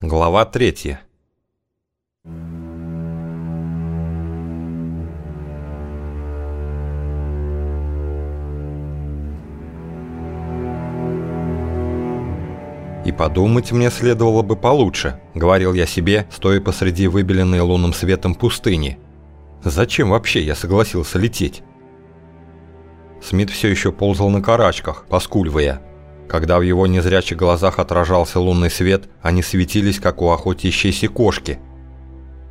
Глава третья. «И подумать мне следовало бы получше», — говорил я себе, стоя посреди выбеленной лунным светом пустыни. «Зачем вообще я согласился лететь?» Смит все еще ползал на карачках, поскуливая, когда в его незрячих глазах отражался лунный свет, они светились, как у охотящейся кошки.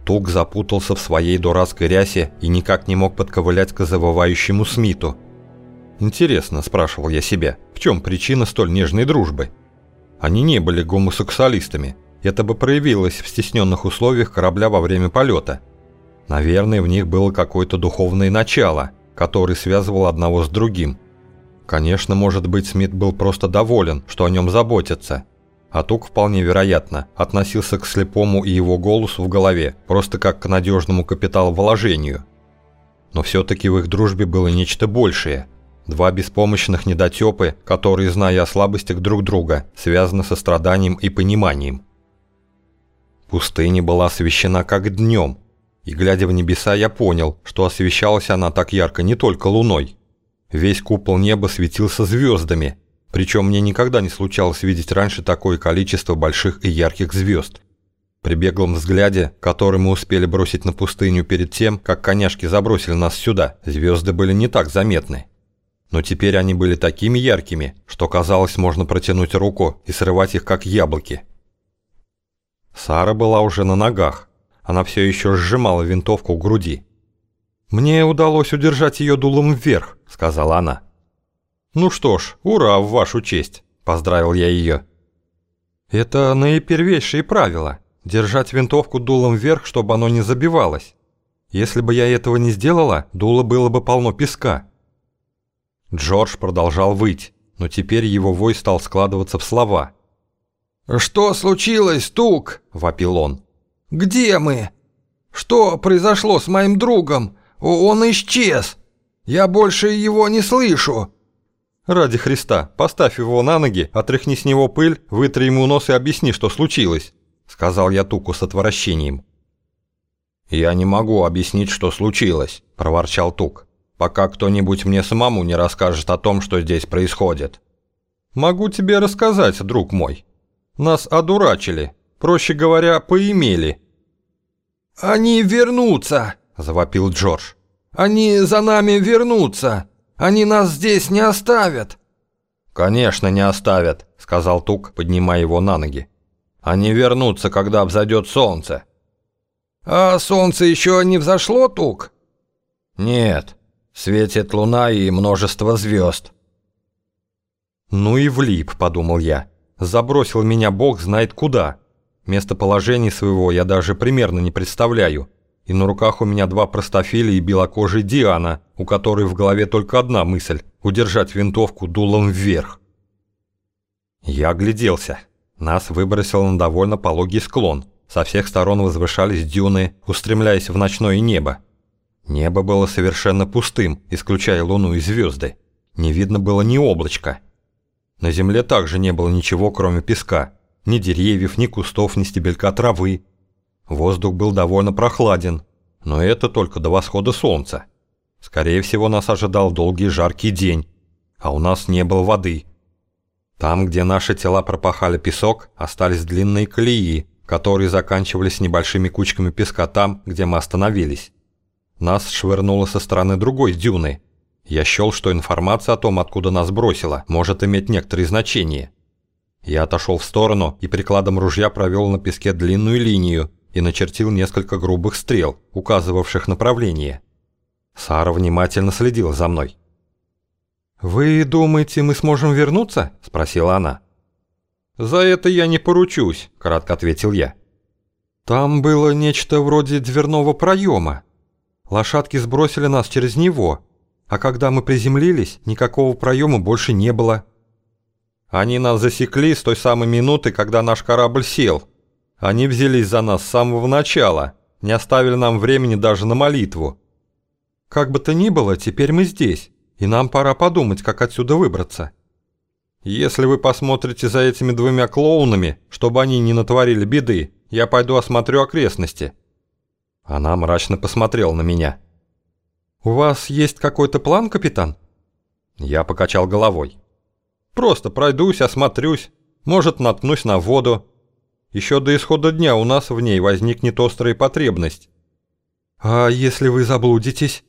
Тук запутался в своей дурацкой рясе и никак не мог подковылять к завывающему Смиту. «Интересно», – спрашивал я себя, – «в чем причина столь нежной дружбы?» Они не были гомосексуалистами. Это бы проявилось в стесненных условиях корабля во время полета. Наверное, в них было какое-то духовное начало, которое связывало одного с другим – Конечно, может быть, Смит был просто доволен, что о нем заботятся. А Тук, вполне вероятно, относился к слепому и его голосу в голове, просто как к надежному капиталовложению. Но все-таки в их дружбе было нечто большее. Два беспомощных недотепы, которые, зная о слабостях друг друга, связаны со страданием и пониманием. Пустыня была освещена как днем, и, глядя в небеса, я понял, что освещалась она так ярко не только луной. Весь купол неба светился звездами, причем мне никогда не случалось видеть раньше такое количество больших и ярких звезд. При беглом взгляде, который мы успели бросить на пустыню перед тем, как коняшки забросили нас сюда, звезды были не так заметны. Но теперь они были такими яркими, что казалось, можно протянуть руку и срывать их как яблоки. Сара была уже на ногах. Она все еще сжимала винтовку у груди. «Мне удалось удержать ее дулом вверх», — сказала она. «Ну что ж, ура в вашу честь», — поздравил я ее. «Это наипервейшие правила — держать винтовку дулом вверх, чтобы оно не забивалось. Если бы я этого не сделала, дуло было бы полно песка». Джордж продолжал выть, но теперь его вой стал складываться в слова. «Что случилось, Тук?» — вопил он. «Где мы? Что произошло с моим другом? Он исчез! Я больше его не слышу!» «Ради Христа, поставь его на ноги, отряхни с него пыль, вытри ему нос и объясни, что случилось», — сказал я Туку с отвращением. «Я не могу объяснить, что случилось», — проворчал Тук, «пока кто-нибудь мне самому не расскажет о том, что здесь происходит». «Могу тебе рассказать, друг мой. Нас одурачили, проще говоря, поимели». «Они вернутся!» – завопил Джордж. «Они за нами вернутся! Они нас здесь не оставят!» «Конечно, не оставят», – сказал Тук, поднимая его на ноги. «Они вернутся, когда взойдет солнце». «А солнце еще не взошло, Тук?» «Нет, светит луна и множество звезд». «Ну и влип», – подумал я. «Забросил меня бог знает куда. Местоположение своего я даже примерно не представляю и на руках у меня два простофиля и белокожий Диана, у которой в голове только одна мысль – удержать винтовку дулом вверх. Я огляделся. Нас выбросило на довольно пологий склон. Со всех сторон возвышались дюны, устремляясь в ночное небо. Небо было совершенно пустым, исключая луну и звезды. Не видно было ни облачка. На земле также не было ничего, кроме песка. Ни деревьев, ни кустов, ни стебелька травы, Воздух был довольно прохладен, но это только до восхода солнца. Скорее всего, нас ожидал долгий жаркий день, а у нас не было воды. Там, где наши тела пропахали песок, остались длинные колеи, которые заканчивались небольшими кучками песка там, где мы остановились. Нас швырнуло со стороны другой дюны. Я счел, что информация о том, откуда нас бросило, может иметь некоторое значение. Я отошел в сторону и прикладом ружья провел на песке длинную линию, и начертил несколько грубых стрел, указывавших направление. Сара внимательно следила за мной. «Вы думаете, мы сможем вернуться?» – спросила она. «За это я не поручусь», – кратко ответил я. «Там было нечто вроде дверного проема. Лошадки сбросили нас через него, а когда мы приземлились, никакого проема больше не было». «Они нас засекли с той самой минуты, когда наш корабль сел», они взялись за нас с самого начала, не оставили нам времени даже на молитву. Как бы то ни было, теперь мы здесь, и нам пора подумать, как отсюда выбраться. Если вы посмотрите за этими двумя клоунами, чтобы они не натворили беды, я пойду осмотрю окрестности». Она мрачно посмотрела на меня. «У вас есть какой-то план, капитан?» Я покачал головой. «Просто пройдусь, осмотрюсь, может, наткнусь на воду. Еще до исхода дня у нас в ней возникнет острая потребность». «А если вы заблудитесь?»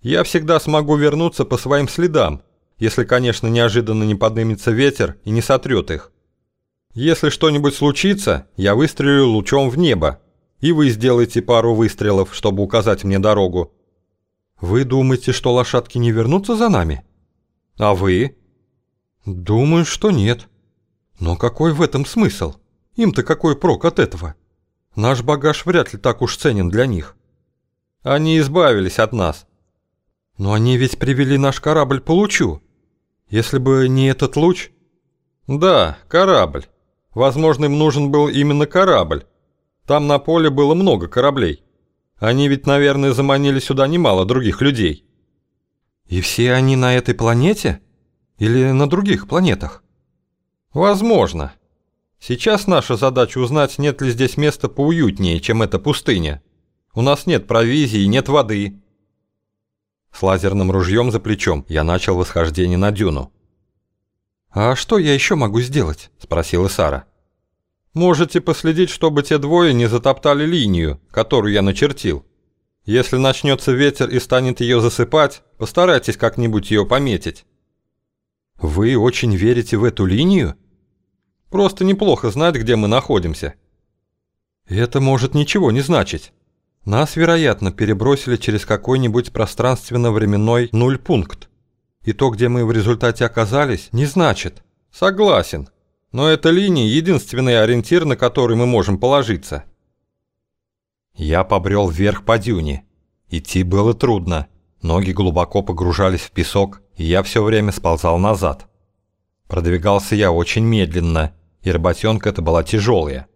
«Я всегда смогу вернуться по своим следам, если, конечно, неожиданно не поднимется ветер и не сотрет их. Если что-нибудь случится, я выстрелю лучом в небо, и вы сделаете пару выстрелов, чтобы указать мне дорогу. Вы думаете, что лошадки не вернутся за нами? А вы? Думаю, что нет. Но какой в этом смысл? Им-то какой прок от этого? Наш багаж вряд ли так уж ценен для них. Они избавились от нас. Но они ведь привели наш корабль по лучу. Если бы не этот луч... Да, корабль. Возможно, им нужен был именно корабль. Там на поле было много кораблей. Они ведь, наверное, заманили сюда немало других людей. И все они на этой планете? Или на других планетах? Возможно. Сейчас наша задача узнать, нет ли здесь места поуютнее, чем эта пустыня. У нас нет провизии, нет воды. С лазерным ружьем за плечом я начал восхождение на дюну. «А что я еще могу сделать?» – спросила Сара. «Можете последить, чтобы те двое не затоптали линию, которую я начертил. Если начнется ветер и станет ее засыпать, постарайтесь как-нибудь ее пометить». «Вы очень верите в эту линию?» «Просто неплохо знать, где мы находимся». «Это может ничего не значить. Нас, вероятно, перебросили через какой-нибудь пространственно-временной нуль-пункт. И то, где мы в результате оказались, не значит. Согласен. Но эта линия – единственный ориентир, на который мы можем положиться. Я побрел вверх по дюне. Идти было трудно. Ноги глубоко погружались в песок, и я все время сползал назад. Продвигался я очень медленно, и работенка эта была тяжелая.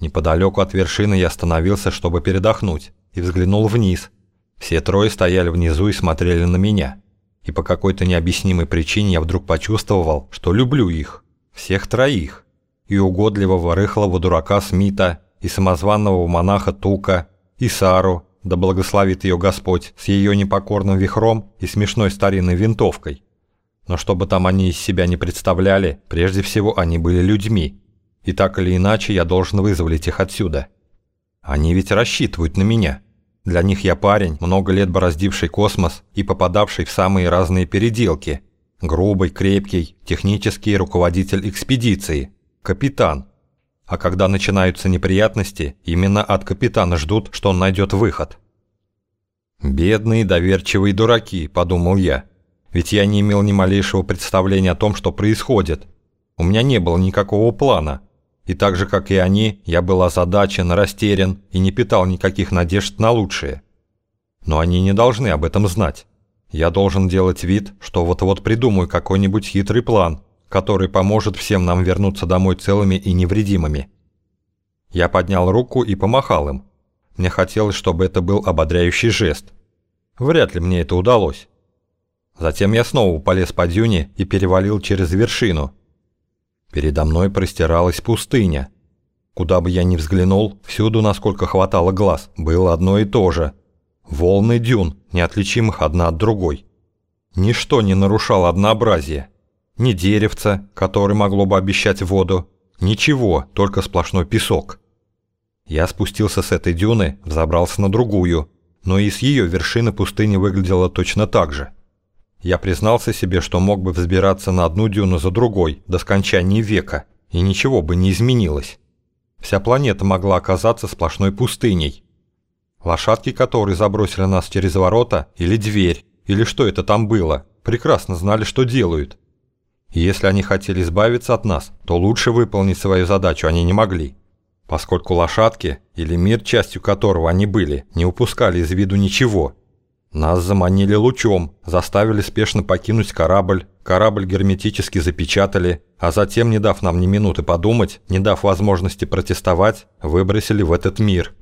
Неподалеку от вершины я остановился, чтобы передохнуть, и взглянул вниз. Все трое стояли внизу и смотрели на меня. И по какой-то необъяснимой причине я вдруг почувствовал, что люблю их. Всех троих. И угодливого рыхлого дурака Смита, и самозванного монаха Тука, и Сару, да благословит ее Господь, с ее непокорным вихром и смешной старинной винтовкой. Но чтобы там они из себя не представляли, прежде всего они были людьми, и так или иначе я должен вызволить их отсюда. Они ведь рассчитывают на меня. Для них я парень, много лет бороздивший космос и попадавший в самые разные переделки. Грубый, крепкий, технический руководитель экспедиции. Капитан. А когда начинаются неприятности, именно от капитана ждут, что он найдет выход. «Бедные доверчивые дураки», – подумал я. Ведь я не имел ни малейшего представления о том, что происходит. У меня не было никакого плана – и так же, как и они, я был озадачен, растерян и не питал никаких надежд на лучшее. Но они не должны об этом знать. Я должен делать вид, что вот-вот придумаю какой-нибудь хитрый план, который поможет всем нам вернуться домой целыми и невредимыми. Я поднял руку и помахал им. Мне хотелось, чтобы это был ободряющий жест. Вряд ли мне это удалось. Затем я снова полез по дюне и перевалил через вершину, Передо мной простиралась пустыня. Куда бы я ни взглянул, всюду, насколько хватало глаз, было одно и то же. Волны дюн, неотличимых одна от другой. Ничто не нарушало однообразие. Ни деревца, которое могло бы обещать воду, ничего, только сплошной песок. Я спустился с этой дюны, взобрался на другую, но и с ее вершины пустыня выглядела точно так же. Я признался себе, что мог бы взбираться на одну дюну за другой до скончания века, и ничего бы не изменилось. Вся планета могла оказаться сплошной пустыней. Лошадки, которые забросили нас через ворота, или дверь, или что это там было, прекрасно знали, что делают. И если они хотели избавиться от нас, то лучше выполнить свою задачу они не могли. Поскольку лошадки, или мир, частью которого они были, не упускали из виду ничего – нас заманили лучом, заставили спешно покинуть корабль, корабль герметически запечатали, а затем, не дав нам ни минуты подумать, не дав возможности протестовать, выбросили в этот мир.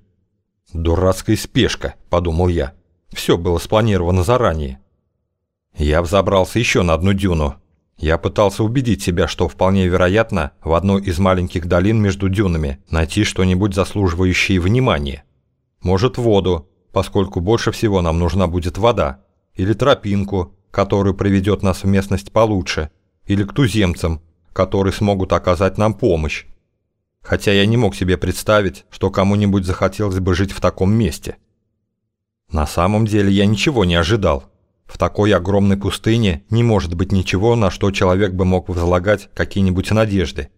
«Дурацкая спешка», – подумал я. Все было спланировано заранее. Я взобрался еще на одну дюну. Я пытался убедить себя, что вполне вероятно в одной из маленьких долин между дюнами найти что-нибудь заслуживающее внимания. Может воду, поскольку больше всего нам нужна будет вода, или тропинку, которая приведет нас в местность получше, или к туземцам, которые смогут оказать нам помощь. Хотя я не мог себе представить, что кому-нибудь захотелось бы жить в таком месте. На самом деле я ничего не ожидал. В такой огромной пустыне не может быть ничего, на что человек бы мог возлагать какие-нибудь надежды.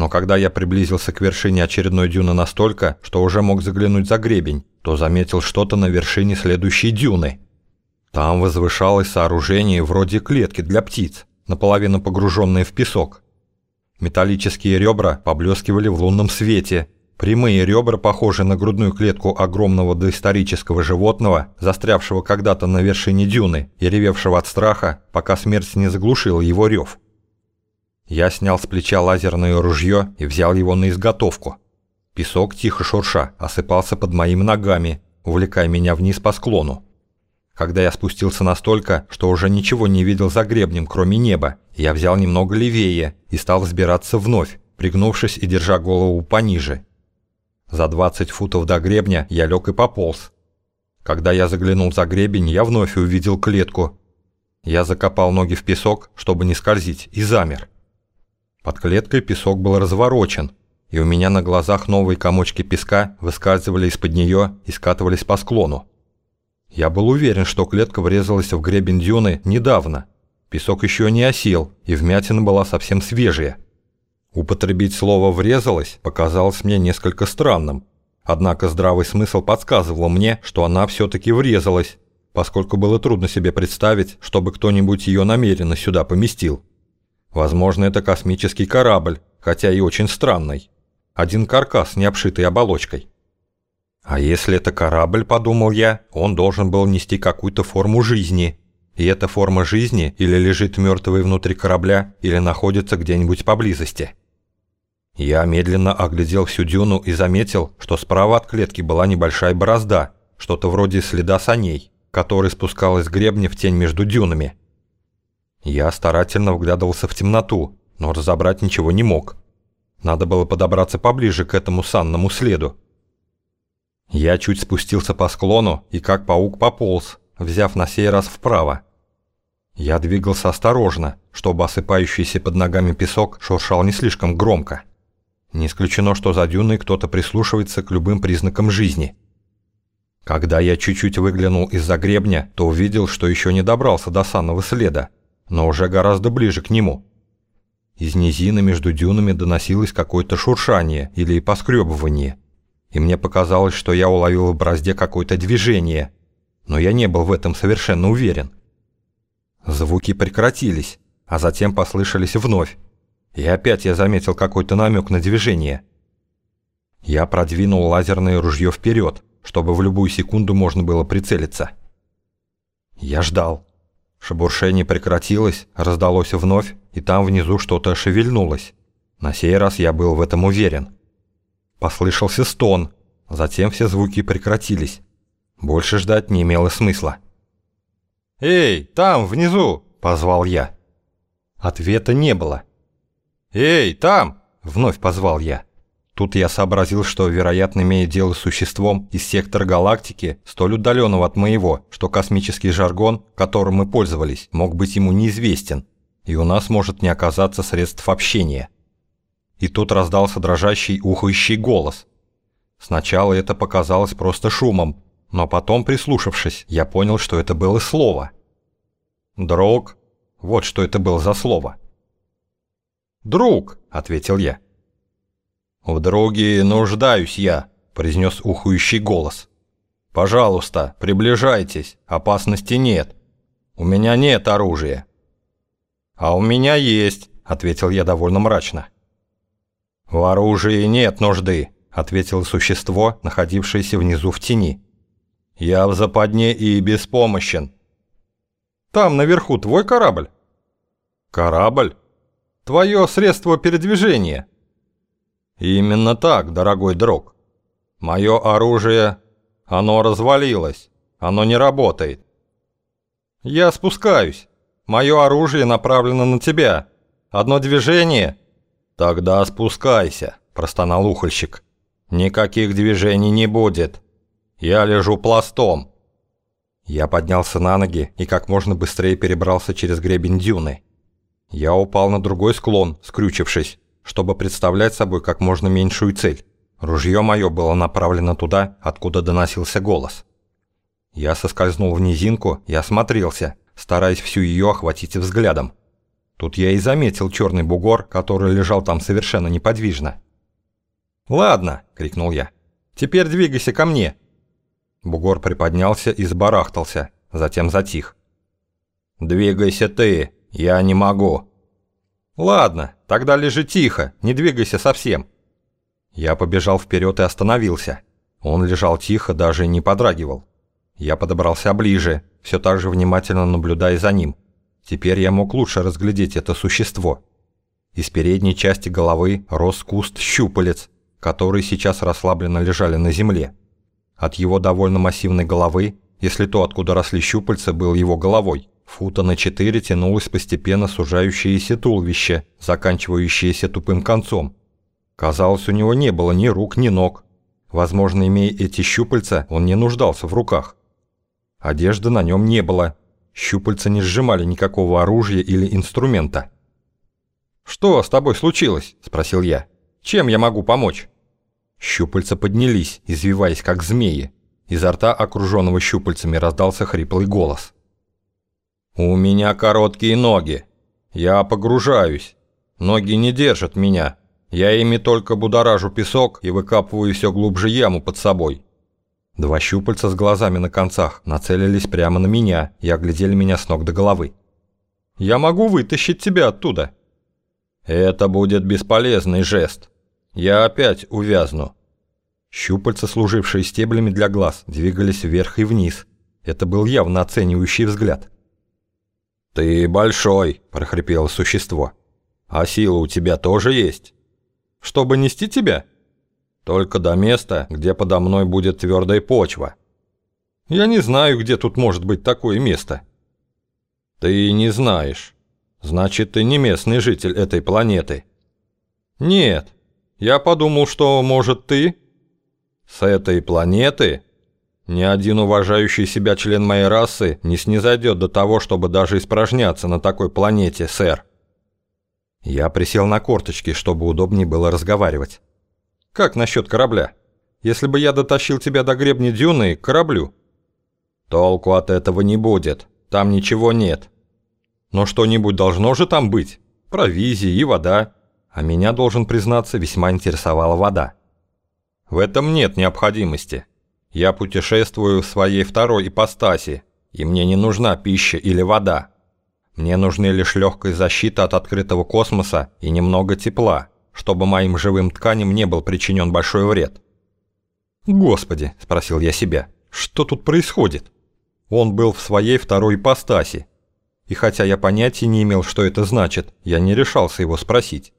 Но когда я приблизился к вершине очередной дюны настолько, что уже мог заглянуть за гребень, то заметил что-то на вершине следующей дюны. Там возвышалось сооружение вроде клетки для птиц, наполовину погруженное в песок. Металлические ребра поблескивали в лунном свете – Прямые ребра, похожие на грудную клетку огромного доисторического животного, застрявшего когда-то на вершине дюны и ревевшего от страха, пока смерть не заглушила его рев. Я снял с плеча лазерное ружье и взял его на изготовку. Песок, тихо шурша, осыпался под моими ногами, увлекая меня вниз по склону. Когда я спустился настолько, что уже ничего не видел за гребнем, кроме неба, я взял немного левее и стал взбираться вновь, пригнувшись и держа голову пониже, за 20 футов до гребня я лег и пополз. Когда я заглянул за гребень, я вновь увидел клетку. Я закопал ноги в песок, чтобы не скользить, и замер. Под клеткой песок был разворочен, и у меня на глазах новые комочки песка выскальзывали из-под нее и скатывались по склону. Я был уверен, что клетка врезалась в гребень дюны недавно. Песок еще не осел, и вмятина была совсем свежая. Употребить слово «врезалась» показалось мне несколько странным. Однако здравый смысл подсказывал мне, что она все-таки врезалась, поскольку было трудно себе представить, чтобы кто-нибудь ее намеренно сюда поместил. Возможно, это космический корабль, хотя и очень странный. Один каркас, не обшитый оболочкой. А если это корабль, подумал я, он должен был нести какую-то форму жизни. И эта форма жизни или лежит мертвой внутри корабля, или находится где-нибудь поблизости. Я медленно оглядел всю дюну и заметил, что справа от клетки была небольшая борозда, что-то вроде следа саней, который спускалась с гребня в тень между дюнами. Я старательно вглядывался в темноту, но разобрать ничего не мог. Надо было подобраться поближе к этому санному следу. Я чуть спустился по склону и как паук пополз, взяв на сей раз вправо. Я двигался осторожно, чтобы осыпающийся под ногами песок шуршал не слишком громко. Не исключено, что за дюной кто-то прислушивается к любым признакам жизни. Когда я чуть-чуть выглянул из-за гребня, то увидел, что еще не добрался до санного следа, но уже гораздо ближе к нему. Из низины между дюнами доносилось какое-то шуршание или поскребывание, и мне показалось, что я уловил в бразде какое-то движение, но я не был в этом совершенно уверен. Звуки прекратились, а затем послышались вновь, и опять я заметил какой-то намек на движение. Я продвинул лазерное ружье вперед, чтобы в любую секунду можно было прицелиться. Я ждал. Шебуршение прекратилось, раздалось вновь, и там внизу что-то шевельнулось. На сей раз я был в этом уверен. Послышался стон, затем все звуки прекратились. Больше ждать не имело смысла. «Эй, там, внизу!» – позвал я. Ответа не было. «Эй, там!» – вновь позвал я. Тут я сообразил, что, вероятно, имеет дело с существом из сектора галактики, столь удаленного от моего, что космический жаргон, которым мы пользовались, мог быть ему неизвестен, и у нас может не оказаться средств общения. И тут раздался дрожащий, ухающий голос. Сначала это показалось просто шумом, но потом, прислушавшись, я понял, что это было слово. «Дрог» – вот что это было за слово. «Друг», — ответил я. «В друге нуждаюсь я», — произнес ухующий голос. «Пожалуйста, приближайтесь, опасности нет. У меня нет оружия». «А у меня есть», — ответил я довольно мрачно. «В оружии нет нужды», — ответило существо, находившееся внизу в тени. «Я в западне и беспомощен». «Там наверху твой корабль?» «Корабль? Твое средство передвижения. Именно так, дорогой друг. Мое оружие, оно развалилось. Оно не работает. Я спускаюсь. Мое оружие направлено на тебя. Одно движение...» «Тогда спускайся», – простонал ухольщик. «Никаких движений не будет. Я лежу пластом». Я поднялся на ноги и как можно быстрее перебрался через гребень дюны. Я упал на другой склон, скрючившись, чтобы представлять собой как можно меньшую цель. Ружье мое было направлено туда, откуда доносился голос. Я соскользнул в низинку и осмотрелся, стараясь всю ее охватить взглядом. Тут я и заметил черный бугор, который лежал там совершенно неподвижно. «Ладно!» — крикнул я. «Теперь двигайся ко мне!» Бугор приподнялся и сбарахтался, затем затих. «Двигайся ты, я не могу». «Ладно, тогда лежи тихо, не двигайся совсем». Я побежал вперед и остановился. Он лежал тихо, даже не подрагивал. Я подобрался ближе, все так же внимательно наблюдая за ним. Теперь я мог лучше разглядеть это существо. Из передней части головы рос куст щупалец, которые сейчас расслабленно лежали на земле. От его довольно массивной головы, если то, откуда росли щупальца, был его головой, фута на четыре тянулось постепенно сужающееся туловище, заканчивающееся тупым концом. Казалось, у него не было ни рук, ни ног. Возможно, имея эти щупальца, он не нуждался в руках. Одежды на нем не было. Щупальца не сжимали никакого оружия или инструмента. «Что с тобой случилось?» – спросил я. «Чем я могу помочь?» Щупальца поднялись, извиваясь как змеи. Изо рта, окруженного щупальцами, раздался хриплый голос. «У меня короткие ноги. Я погружаюсь. Ноги не держат меня. Я ими только будоражу песок и выкапываю все глубже яму под собой. Два щупальца с глазами на концах нацелились прямо на меня и оглядели меня с ног до головы. «Я могу вытащить тебя оттуда!» «Это будет бесполезный жест. Я опять увязну». Щупальца, служившие стеблями для глаз, двигались вверх и вниз. Это был явно оценивающий взгляд. «Ты большой», – прохрипело существо. «А сила у тебя тоже есть?» «Чтобы нести тебя?» Только до места, где подо мной будет твердая почва. Я не знаю, где тут может быть такое место. Ты не знаешь. Значит, ты не местный житель этой планеты. Нет. Я подумал, что, может, ты... С этой планеты? Ни один уважающий себя член моей расы не снизойдет до того, чтобы даже испражняться на такой планете, сэр. Я присел на корточки, чтобы удобнее было разговаривать. Как насчет корабля? Если бы я дотащил тебя до гребня дюны к кораблю. Толку от этого не будет. Там ничего нет. Но что-нибудь должно же там быть. Провизия и вода. А меня, должен признаться, весьма интересовала вода. В этом нет необходимости. Я путешествую в своей второй ипостаси, и мне не нужна пища или вода. Мне нужны лишь легкая защита от открытого космоса и немного тепла чтобы моим живым тканям не был причинен большой вред. «Господи!» – спросил я себя. «Что тут происходит?» Он был в своей второй ипостаси. И хотя я понятия не имел, что это значит, я не решался его спросить.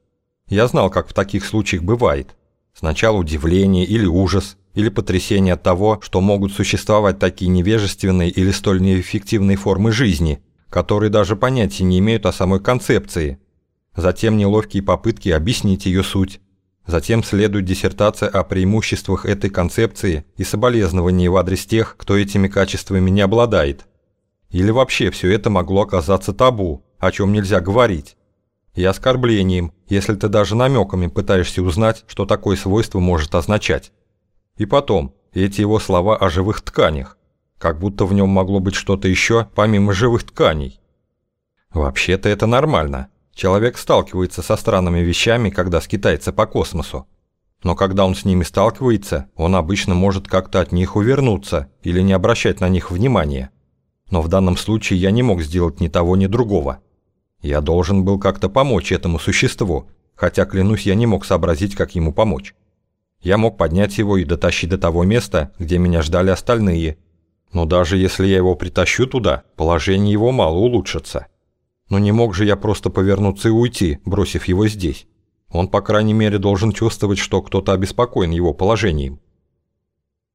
Я знал, как в таких случаях бывает. Сначала удивление или ужас, или потрясение от того, что могут существовать такие невежественные или столь неэффективные формы жизни, которые даже понятия не имеют о самой концепции, затем неловкие попытки объяснить ее суть. Затем следует диссертация о преимуществах этой концепции и соболезнования в адрес тех, кто этими качествами не обладает. Или вообще все это могло оказаться табу, о чем нельзя говорить. И оскорблением, если ты даже намеками пытаешься узнать, что такое свойство может означать. И потом, эти его слова о живых тканях, как будто в нем могло быть что-то еще помимо живых тканей. Вообще-то это нормально. Человек сталкивается со странными вещами, когда скитается по космосу. Но когда он с ними сталкивается, он обычно может как-то от них увернуться или не обращать на них внимания. Но в данном случае я не мог сделать ни того, ни другого. Я должен был как-то помочь этому существу, хотя, клянусь, я не мог сообразить, как ему помочь. Я мог поднять его и дотащить до того места, где меня ждали остальные. Но даже если я его притащу туда, положение его мало улучшится. Но не мог же я просто повернуться и уйти, бросив его здесь. Он, по крайней мере, должен чувствовать, что кто-то обеспокоен его положением.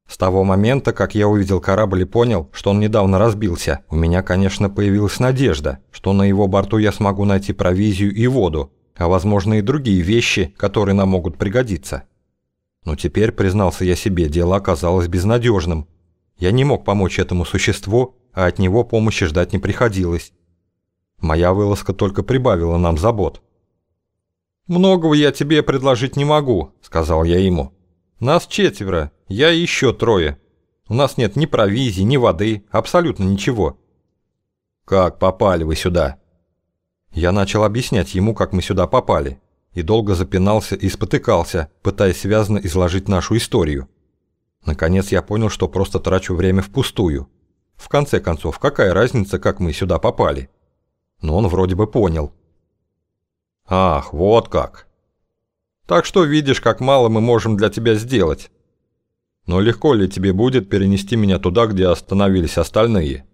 С того момента, как я увидел корабль и понял, что он недавно разбился, у меня, конечно, появилась надежда, что на его борту я смогу найти провизию и воду, а возможно и другие вещи, которые нам могут пригодиться. Но теперь, признался я себе, дело оказалось безнадежным. Я не мог помочь этому существу, а от него помощи ждать не приходилось. Моя вылазка только прибавила нам забот. «Многого я тебе предложить не могу», — сказал я ему. «Нас четверо, я и еще трое. У нас нет ни провизии, ни воды, абсолютно ничего». «Как попали вы сюда?» Я начал объяснять ему, как мы сюда попали, и долго запинался и спотыкался, пытаясь связно изложить нашу историю. Наконец я понял, что просто трачу время впустую. В конце концов, какая разница, как мы сюда попали? Но он вроде бы понял. «Ах, вот как!» «Так что видишь, как мало мы можем для тебя сделать. Но легко ли тебе будет перенести меня туда, где остановились остальные?»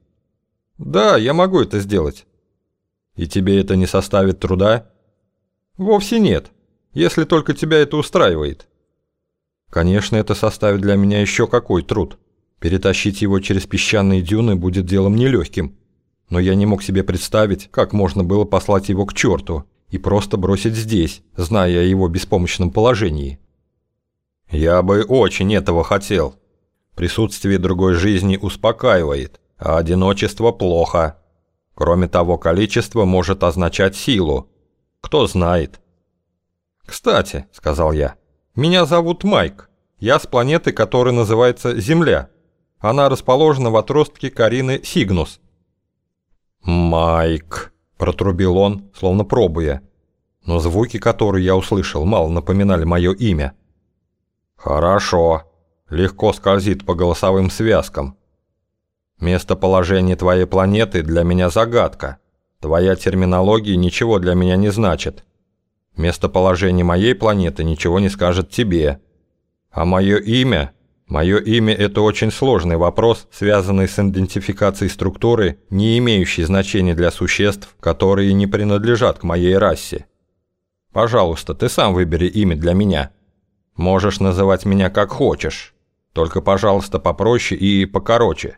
«Да, я могу это сделать». «И тебе это не составит труда?» «Вовсе нет, если только тебя это устраивает». «Конечно, это составит для меня еще какой труд. Перетащить его через песчаные дюны будет делом нелегким. Но я не мог себе представить, как можно было послать его к черту и просто бросить здесь, зная о его беспомощном положении». «Я бы очень этого хотел. Присутствие другой жизни успокаивает, а одиночество плохо». Кроме того, количество может означать силу. Кто знает. «Кстати», — сказал я, — «меня зовут Майк. Я с планеты, которая называется Земля. Она расположена в отростке Карины Сигнус». «Майк», — протрубил он, словно пробуя. Но звуки, которые я услышал, мало напоминали мое имя. «Хорошо. Легко скользит по голосовым связкам. Местоположение твоей планеты для меня загадка. Твоя терминология ничего для меня не значит. Местоположение моей планеты ничего не скажет тебе. А мое имя? Мое имя – это очень сложный вопрос, связанный с идентификацией структуры, не имеющей значения для существ, которые не принадлежат к моей расе. Пожалуйста, ты сам выбери имя для меня. Можешь называть меня как хочешь. Только, пожалуйста, попроще и покороче.